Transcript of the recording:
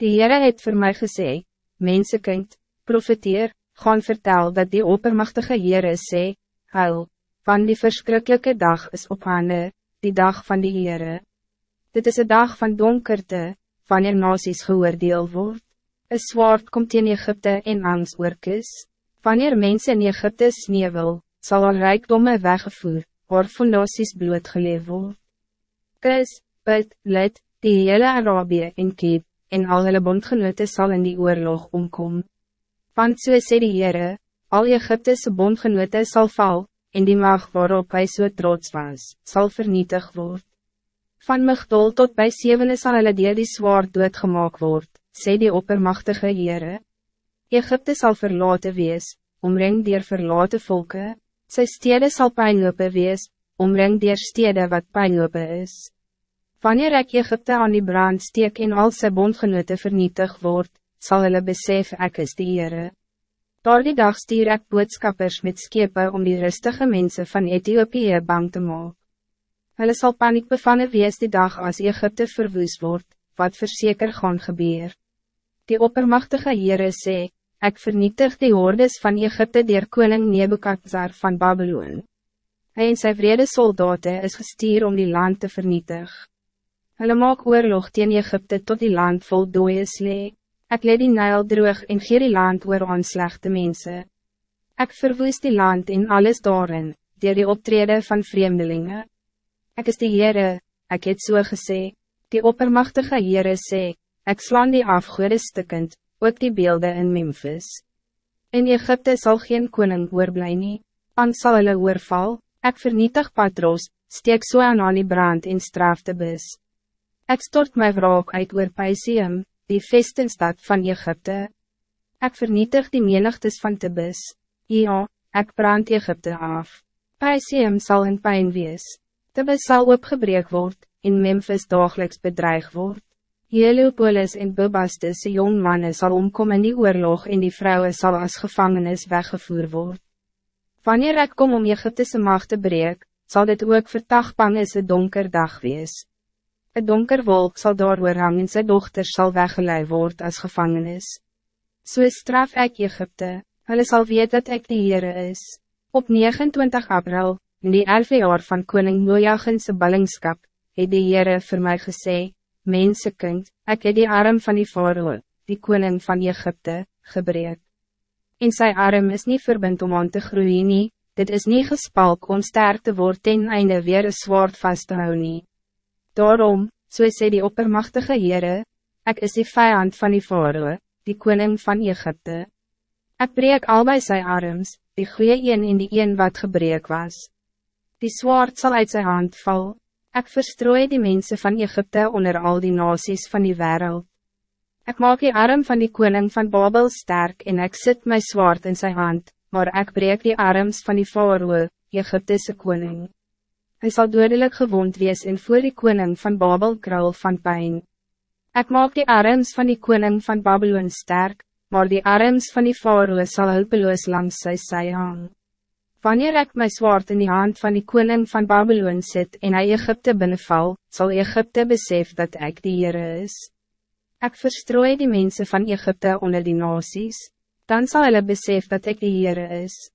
Die Heere het voor mij gesê, Mensenkind, profeteer, gaan vertel dat die oppermachtige Heere sê, Huil, van die verschrikkelijke dag is op hande, die dag van die Heere. Dit is een dag van donkerte, wanneer nasies geoordeel word. Een zwaard komt in Egypte en angst oorkis. Wanneer mensen in Egypte sneeuwel, zal al rijkdomme weggevoer, waar fondasies bloed geleef word. Kus, Put, Lid, die hele Arabië en Kiep, en al hulle bondgenote sal in die oorlog omkom. Want so sê die Heere, al Egyptese bondgenote sal val, en die mag waarop hij so trots was, zal vernietig word. Van Migdol tot bij Sevene sal hulle deel die zwaard doodgemaak word, sê die oppermachtige Heere. Egypte zal verlaten wees, omring dier verlaten volken, sy stede sal pijnlope wees, omring dier stede wat pijnlope is. Wanneer ek Egypte aan die brand steek en al sy bondgenote vernietig word, zal hulle besef ek is die Heere. Door die dag stuur ek boodskappers met skepe om die rustige mensen van Ethiopië bang te maken. Hulle sal paniek bevangen wees die dag als Egypte verwoes wordt, wat verzeker gaan gebeur. Die oppermachtige Heere sê, ek vernietig die hordes van Egypte dier koning Nebukadnezar van Babylon. Hij en sy vrede soldaten is gestuur om die land te vernietigen. Hulle maak oorlog teen Egypte tot die land vol dooie slee. Ek leed die Nijl droog en geer die land oor aan slechte mense. Ek verwoes die land en alles daarin, dier die optrede van vreemdelingen. Ek is die Heere, ek het so gesê, die oppermachtige Heere sê, ek slaan die afgoede stikkend, ook die beelden in Memphis. In Egypte zal geen koning oorblij nie, an sal hulle oorval, ek vernietig Patros, steek so aan aan die brand en straf te bus. Ik stort mijn wraak uit oor Paisium, die vestingstad van Egypte. Ik vernietig die menigtes van Tebus. Ja, ik brand Egypte af. Paisium zal in pijn wees. Tebus zal opgebreek worden, in Memphis dagelijks bedreig word. Heliopolis en Bubastus jong mannen zal omkomen in die oorlog en die vrouwen zal als gevangenis weggevoerd worden. Wanneer ik kom om Egyptese macht te breek, zal dit ook vertagbang is een donker dag wees. Een donker wolk zal daar hang en sy dochter zal weggeleid worden als gevangenis. So straf ik Egypte, hulle sal weet dat ik de Heere is. Op 29 april, in die 11 jaar van koning Nojagense ballingskap, het die Heere vir my gesê, Mensekind, ek het die arm van die Faroe, die koning van Egypte, gebreek. En sy arm is niet verbind om aan te groeien nie, dit is niet gespalk om sterk te worden ten einde weer een zwaard vast te hou nie. Daarom, so sê die oppermachtige Heere, ik is die vijand van die Faroe, die koning van Egypte. Ik breek al bij zijn arms, die goeie een in die een wat gebreek was. Die zwaard zal uit zijn hand val. Ik verstrooi die mensen van Egypte onder al die nasies van die wereld. Ik maak die arm van die koning van Babel sterk en ik zet mijn zwaard in zijn hand, maar ik breek die arms van die Faroe, Egyptese koning. Hij zal dodelijk gewond wees en voor die koning van Babel krul van pijn. Ik maak die arms van die koning van Babylon sterk, maar die arms van die faroe sal hulpeloos langs sy sy hang. Wanneer ik mijn zwaard in die hand van die koning van Babylon zit en hij Egypte binnenval, zal Egypte besef dat ik die Heere is. Ik verstrooi die mensen van Egypte onder die nasies, dan zal hulle besef dat ik die Heere is.